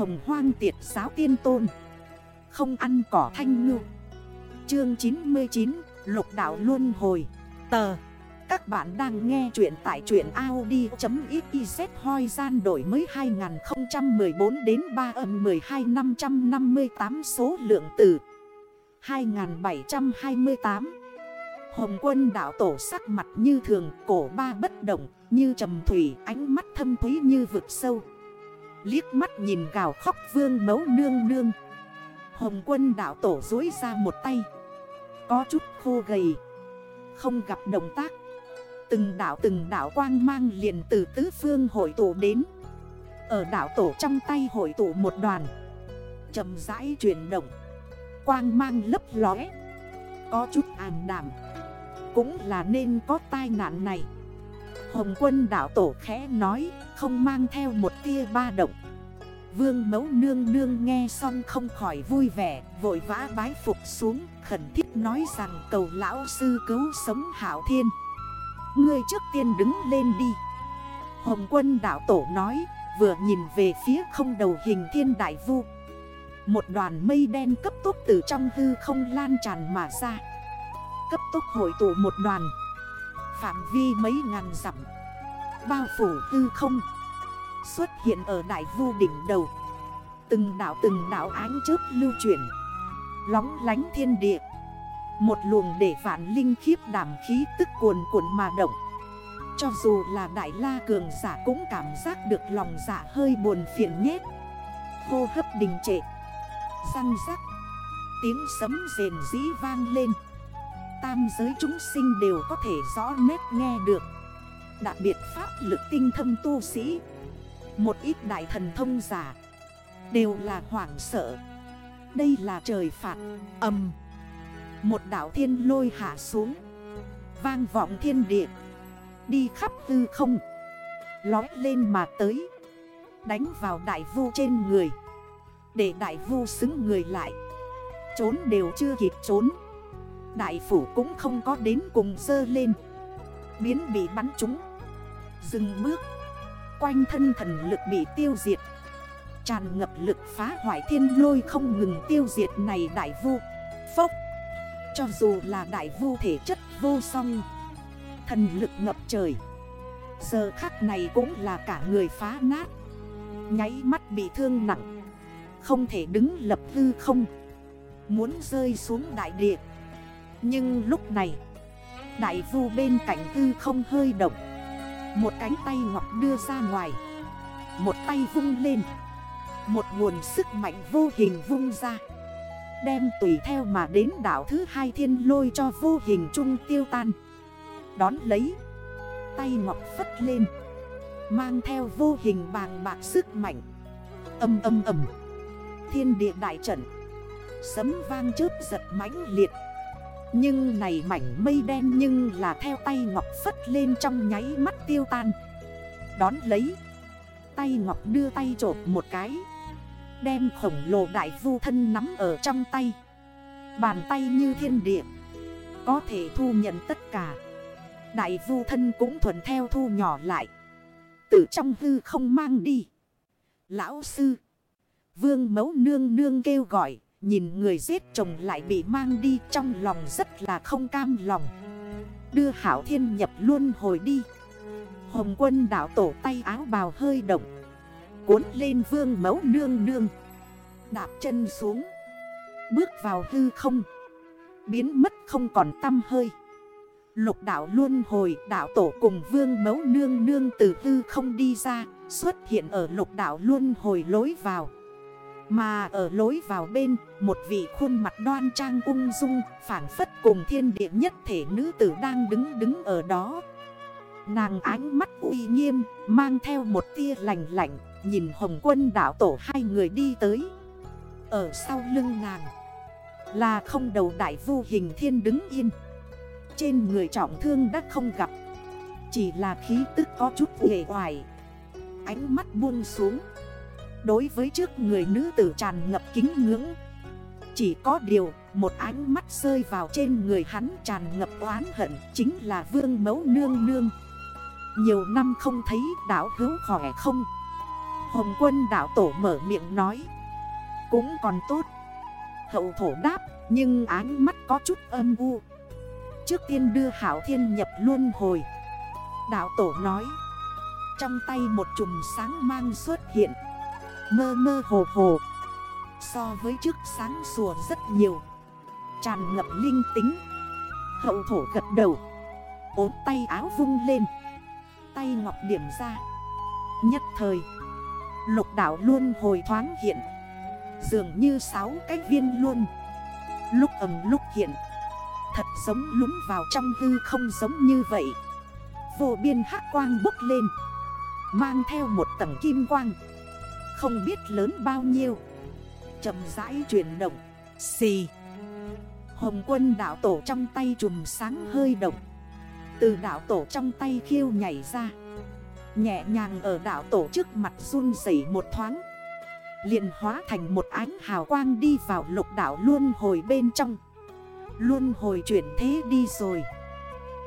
hồng hoang tiệt giáo tiên tôn. Không ăn cỏ thanh ngư. Chương 99 Lục đạo luân hồi. Tờ. Các bạn đang nghe chuyện tại chuyện Audi.xyz hoi gian đổi mới 2014 đến 3 âm 12 558 số lượng từ 2728 Hồng quân đảo tổ sắc mặt như thường, Cổ ba bất động, như trầm thủy, Ánh mắt thâm thúy như vực sâu. Liếc mắt nhìn gào khóc vương mấu nương nương. Hồng quân đảo tổ dối ra một tay. Có chút khô gầy. Không gặp động tác. Từng đảo từng đảo quang mang liền từ tứ phương hội tụ đến. Ở đảo tổ trong tay hội tụ một đoàn. Chậm rãi chuyển động. Quang mang lấp lóe. Có chút ảm đảm Cũng là nên có tai nạn này. Hồng quân đảo tổ khẽ nói, Không mang theo một tia ba động. Vương mẫu nương nương nghe xong không khỏi vui vẻ, Vội vã bái phục xuống, Khẩn thiết nói rằng cầu lão sư cứu sống hảo thiên. Ngươi trước tiên đứng lên đi. Hồng quân đảo tổ nói, Vừa nhìn về phía không đầu hình thiên đại vu. Một đoàn mây đen cấp tốc từ trong hư không lan tràn mà ra. Cấp tốc hội tụ một đoàn Phạm vi mấy ngàn dặm. Bao phủ hư không. Xuất hiện ở đại vu đỉnh đầu. Từng đảo từng đảo ánh chớp lưu chuyển. Lóng lánh thiên địa. Một luồng để vạn linh khiếp đảm khí tức cuồn cuộn mà động. Cho dù là đại la cường giả cũng cảm giác được lòng giả hơi buồn phiền nhét. Hô hấp đình trệ. Răng rắc. Tiếng sấm rền dĩ vang lên. Tam giới chúng sinh đều có thể rõ nét nghe được. Đặc biệt pháp lực tinh thâm tu sĩ, Một ít đại thần thông giả, Đều là hoảng sợ. Đây là trời phạt âm Một đảo thiên lôi hạ xuống, Vang vọng thiên địa, Đi khắp hư không, Lói lên mà tới, Đánh vào đại vu trên người. Để đại vu xứng người lại, Trốn đều chưa kịp trốn. Đại phủ cũng không có đến cùng dơ lên. Biến bị bắn trúng. Dừng bước. Quanh thân thần lực bị tiêu diệt. Tràn ngập lực phá hoại thiên lôi không ngừng tiêu diệt này đại vu. Phốc. Cho dù là đại vu thể chất vô song. Thần lực ngập trời. Giờ khắc này cũng là cả người phá nát. Nháy mắt bị thương nặng. Không thể đứng lập hư không. Muốn rơi xuống đại địa. Nhưng lúc này, Đại vu bên cạnh hư không hơi động. Một cánh tay ngọc đưa ra ngoài. Một tay vung lên. Một nguồn sức mạnh vô hình vung ra. Đem tùy theo mà đến đảo thứ hai thiên lôi cho vô hình trung tiêu tan. Đón lấy, Tay ngọc phất lên. Mang theo vô hình bàng bạc sức mạnh. Âm âm âm. Thiên địa đại trận. Sấm vang chớp giật mãnh liệt. Nhưng này mảnh mây đen nhưng là theo tay ngọc phất lên trong nháy mắt tiêu tan. Đón lấy, Tay ngọc đưa tay trộp một cái, Đem khổng lồ đại vu thân nắm ở trong tay. Bàn tay như thiên địa, Có thể thu nhận tất cả. Đại vu thân cũng thuần theo thu nhỏ lại, Từ trong hư không mang đi. Lão sư, Vương mấu nương nương kêu gọi. Nhìn người giết chồng lại bị mang đi, Trong lòng rất là không cam lòng. Đưa hảo thiên nhập luôn hồi đi. Hồng quân đảo tổ tay áo bào hơi động. Cuốn lên vương mẫu nương nương. Đạp chân xuống. Bước vào hư không. Biến mất không còn tâm hơi. Lục đảo luôn hồi, đảo tổ cùng vương mẫu nương nương từ hư không đi ra, Xuất hiện ở lục đảo luôn hồi lối vào. Mà ở lối vào bên, Một vị khuôn mặt đoan trang ung dung Phản phất cùng thiên địa nhất thể nữ tử đang đứng đứng ở đó. Nàng ánh mắt uy nghiêm, Mang theo một tia lành lạnh, Nhìn hồng quân đảo tổ hai người đi tới. Ở sau lưng nàng, Là không đầu đại vu hình thiên đứng yên. Trên người trọng thương đã không gặp, Chỉ là khí tức có chút ghề hoài Ánh mắt buông xuống. Đối với trước người nữ tử tràn ngập kính ngưỡng. Chỉ có điều, một ánh mắt rơi vào trên người hắn tràn ngập oán hận Chính là vương mẫu nương nương. Nhiều năm không thấy đảo hữu khỏe không? Hồng quân đảo tổ mở miệng nói. Cũng còn tốt. Hậu thổ đáp, Nhưng ánh mắt có chút âm u. Trước tiên đưa hảo thiên nhập luân hồi. Đảo tổ nói. Trong tay một chùm sáng mang xuất hiện. Mơ mơ hồ hồ. So với trước sáng sủa rất nhiều. Tràn ngập linh tính. Hậu thổ gật đầu. Ốm tay áo vung lên. Tay ngọc điểm ra. Nhất thời, Lục đảo luôn hồi thoáng hiện. Dường như sáu cái viên luôn. Lúc ẩm lúc hiện. Thật giống lúng vào trong hư không giống như vậy. Vô biên hát quang bốc lên. Mang theo một tầng kim quang. Không biết lớn bao nhiêu. Chậm rãi chuyển động. Xì. Hồng quân đảo tổ trong tay chùm sáng hơi động. Từ đảo tổ trong tay khiêu nhảy ra. Nhẹ nhàng ở đảo tổ trước mặt run dậy một thoáng. Liền hóa thành một ánh hào quang đi vào lục đảo luôn hồi bên trong. Luôn hồi chuyển thế đi rồi.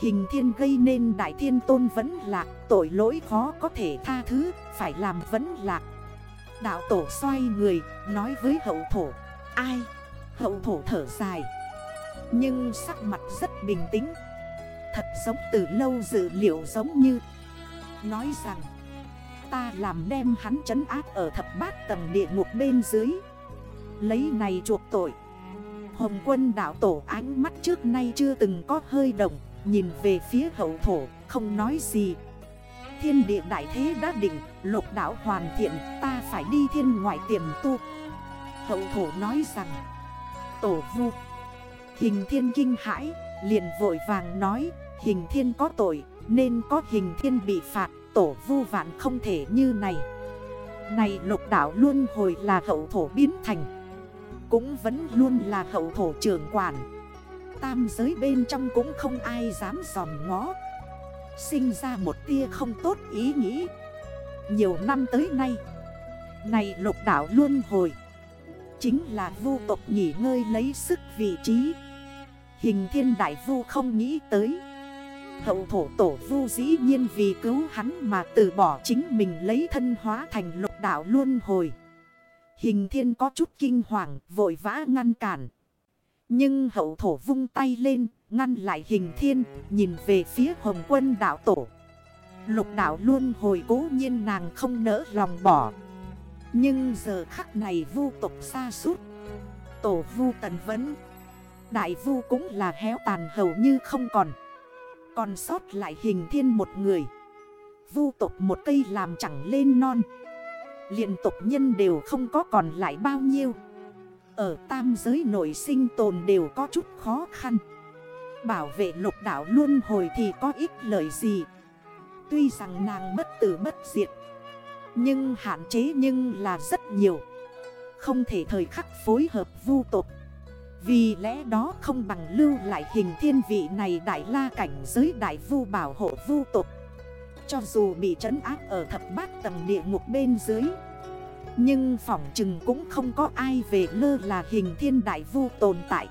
Hình thiên gây nên đại thiên tôn vẫn lạc, Tội lỗi khó có thể tha thứ, Phải làm vẫn lạc. Đạo tổ xoay người, nói với hậu thổ, Ai? Hậu thổ thở dài. Nhưng sắc mặt rất bình tĩnh. Thật giống từ lâu dự liệu giống như Nói rằng, Ta làm đem hắn trấn áp ở thập bát tầng địa ngục bên dưới. Lấy này chuộc tội. Hồng quân đảo tổ ánh mắt trước nay chưa từng có hơi động, Nhìn về phía hậu thổ, không nói gì. Thiên địa đại thế đã định, Lục đảo hoàn thiện, Ta phải đi thiên ngoại tiềm tu. Hậu thổ nói rằng, Tổ vu, Hình thiên kinh hãi, Liền vội vàng nói, Hình thiên có tội, Nên có hình thiên bị phạt, Tổ vu vạn không thể như này. Này lục đảo luôn hồi là hậu thổ biến thành, Cũng vẫn luôn là hậu thổ trưởng quản. Tam giới bên trong cũng không ai dám dòm ngó. Sinh ra một tia không tốt ý nghĩ. Nhiều năm tới nay, Này lục đảo luôn hồi, Chính là vu tộc nghỉ ngơi lấy sức vị trí. Hình thiên đại vu không nghĩ tới. Hậu thổ tổ vu dĩ nhiên vì cứu hắn mà từ bỏ chính mình lấy thân hóa thành lục đảo luôn hồi. Hình thiên có chút kinh hoàng, vội vã ngăn cản. Nhưng hậu thổ vung tay lên Ngăn lại hình thiên, Nhìn về phía hồng quân đảo tổ. Lục đảo luôn hồi cố nhiên nàng không nỡ lòng bỏ. Nhưng giờ khắc này vu tục xa suốt. Tổ vu tần vấn. Đại vu cũng là héo tàn hầu như không còn. Còn sót lại hình thiên một người. Vu tục một cây làm chẳng lên non. Liền tục nhân đều không có còn lại bao nhiêu. Ở tam giới nội sinh tồn đều có chút khó khăn. Bảo vệ lục đảo luôn hồi thì có ít lời gì? Tuy rằng nàng bất tử bất diệt, Nhưng hạn chế nhưng là rất nhiều. Không thể thời khắc phối hợp vu tục Vì lẽ đó không bằng lưu lại hình thiên vị này đại la cảnh giới đại vu bảo hộ vu tục Cho dù bị trấn áp ở thập bát tầng địa ngục bên dưới, Nhưng phỏng chừng cũng không có ai về lơ là hình thiên đại vu tồn tại.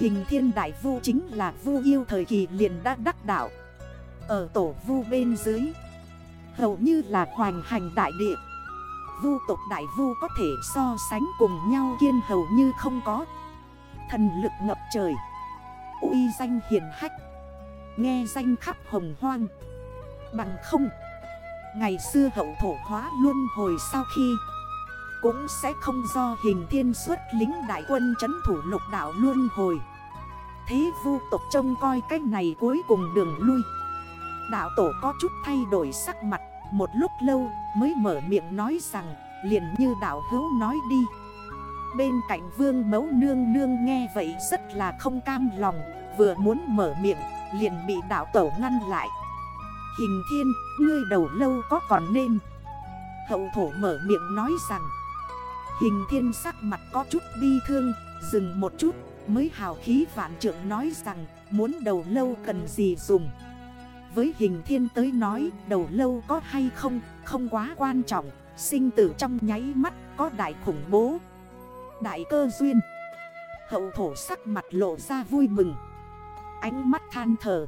Hình thiên đại vu chính là vu yêu thời kỳ liền đã đắc đạo. Ở tổ vu bên dưới, Hầu như là hoành hành đại địa. Vu tộc đại vu có thể so sánh cùng nhau kiên hầu như không có. Thần lực ngập trời. Uy danh hiền hách. Nghe danh khắp hồng hoang. Bằng không, Ngày xưa hậu thổ hóa luôn hồi sau khi Cũng sẽ không do hình thiên suốt lính đại quân chấn thủ lục đảo luôn hồi thế vu tộc trông coi cách này cuối cùng đường lui. Đạo tổ có chút thay đổi sắc mặt Một lúc lâu mới mở miệng nói rằng Liền như đạo hữu nói đi. Bên cạnh vương mấu nương nương nghe vậy rất là không cam lòng Vừa muốn mở miệng liền bị đạo tổ ngăn lại. Hình thiên, ngươi đầu lâu có còn nên? Hậu thổ mở miệng nói rằng Hình thiên sắc mặt có chút bi thương Dừng một chút. Mới hào khí vạn trượng nói rằng, muốn đầu lâu cần gì dùng? Với hình thiên tới nói, đầu lâu có hay không không quá quan trọng, Sinh tử trong nháy mắt có đại khủng bố. Đại cơ duyên. Hậu thổ sắc mặt lộ ra vui mừng. Ánh mắt than thở.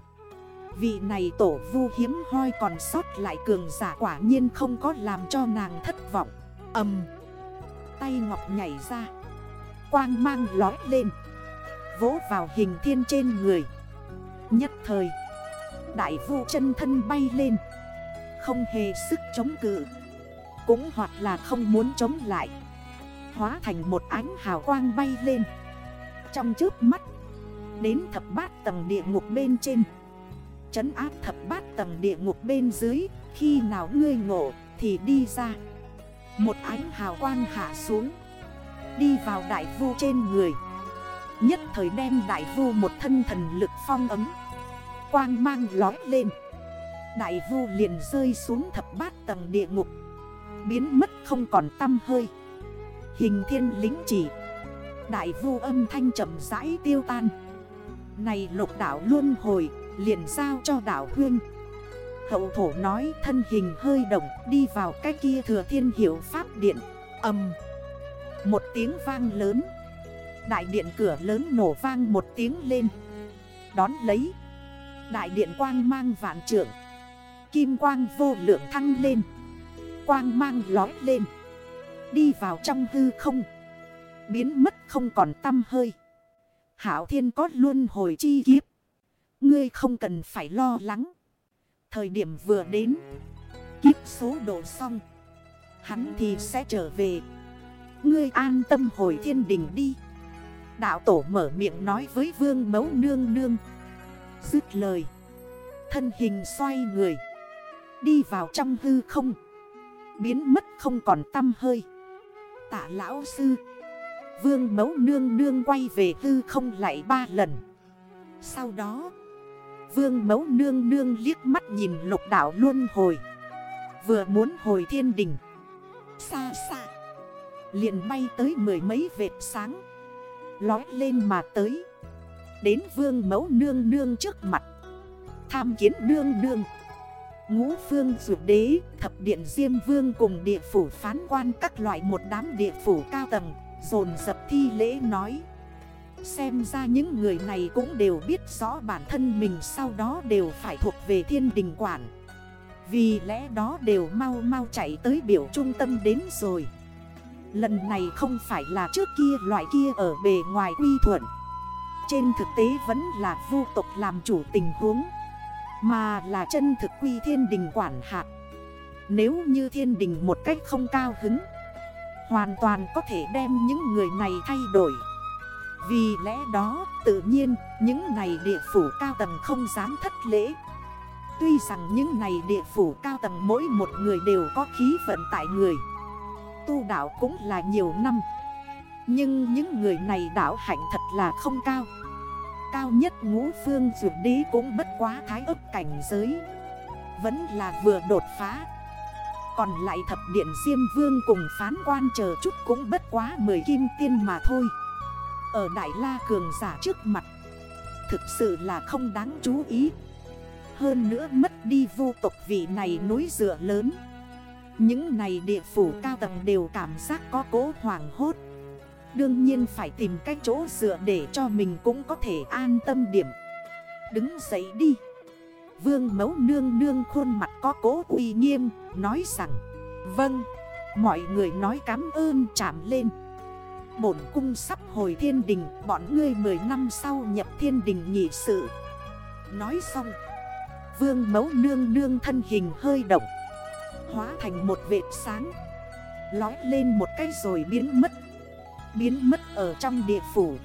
Vị này tổ vu hiếm hoi còn sót lại cường giả quả nhiên không có làm cho nàng thất vọng. Âm. Tay ngọc nhảy ra. Quang mang lói lên. Vỗ vào hình thiên trên người. Nhất thời, Đại vu chân thân bay lên. Không hề sức chống cự. Cũng hoặc là không muốn chống lại. Hóa thành một ánh hào quang bay lên. Trong trước mắt, Đến thập bát tầng địa ngục bên trên. Chấn áp thập bát tầng địa ngục bên dưới, Khi nào ngươi ngộ thì đi ra. Một ánh hào quang hạ xuống, Đi vào đại vu trên người. Nhất thời đem đại vu một thân thần lực phong ấm. Quang mang lói lên. Đại vu liền rơi xuống thập bát tầng địa ngục. Biến mất không còn tâm hơi. Hình thiên lính chỉ. Đại vu âm thanh chậm rãi tiêu tan. Này lục đảo luôn hồi, Liền giao cho đảo huyên Hậu thổ nói thân hình hơi động, Đi vào cái kia thừa thiên hiểu pháp điện. Âm. Một tiếng vang lớn. Đại điện cửa lớn nổ vang một tiếng lên. Đón lấy. Đại điện quang mang vạn trượng. Kim quang vô lượng thăng lên. Quang mang lói lên. Đi vào trong hư không. Biến mất không còn tâm hơi. Hảo thiên có luôn hồi chi kiếp. Ngươi không cần phải lo lắng. Thời điểm vừa đến. Kiếp số độ xong. Hắn thì sẽ trở về. Ngươi an tâm hồi thiên đình đi. Đạo tổ mở miệng nói với vương mấu nương nương. Dứt lời. Thân hình xoay người. Đi vào trong hư không. Biến mất không còn tâm hơi. Tạ lão sư. Vương mấu nương nương quay về hư không lại ba lần. Sau đó, Vương mấu nương nương liếc mắt nhìn lục đảo luôn hồi. Vừa muốn hồi thiên đình. Xa xa. Liền bay tới mười mấy vệt sáng. Lói lên mà tới. Đến vương mẫu nương nương trước mặt. Tham kiến nương nương. Ngũ phương dụ đế, Thập điện Diêm Vương cùng địa phủ phán quan Các loại một đám địa phủ cao tầng, Dồn dập thi lễ nói. Xem ra những người này cũng đều biết rõ bản thân mình Sau đó đều phải thuộc về thiên đình quản. Vì lẽ đó đều mau mau chạy tới biểu trung tâm đến rồi. Lần này không phải là trước kia, loại kia ở bề ngoài quy thuận. Trên thực tế vẫn là vu tộc làm chủ tình huống, Mà là chân thực quy thiên đình quản hạt Nếu như thiên đình một cách không cao hứng, Hoàn toàn có thể đem những người này thay đổi. Vì lẽ đó, tự nhiên, những này địa phủ cao tầng không dám thất lễ. Tuy rằng những này địa phủ cao tầng mỗi một người đều có khí vận tại người tu đạo cũng là nhiều năm. Nhưng những người này đạo hạnh thật là không cao. Cao nhất ngũ phương dược đế cũng bất quá thái ấp cảnh giới. Vẫn là vừa đột phá. Còn lại thập điện Diêm Vương cùng phán quan chờ chút cũng bất quá 10 kim tiên mà thôi. Ở Đại La Cường giả trước mặt, Thực sự là không đáng chú ý. Hơn nữa mất đi vô tộc vị này núi dựa lớn những này địa phủ cao tầng đều cảm giác có cố hoàng hốt. Đương nhiên phải tìm cách chỗ dựa để cho mình cũng có thể an tâm điểm. Đứng dậy đi. Vương mấu nương nương khuôn mặt có cố uy nghiêm, Nói rằng Vâng. Mọi người nói cảm ơn, chạm lên. Bổn cung sắp hồi thiên đình, Bọn ngươi 10 năm sau nhập thiên đình nhị sự. Nói xong, Vương mấu nương nương thân hình hơi động. Hóa thành một vệt sáng. Lói lên một cái rồi biến mất. Biến mất ở trong địa phủ.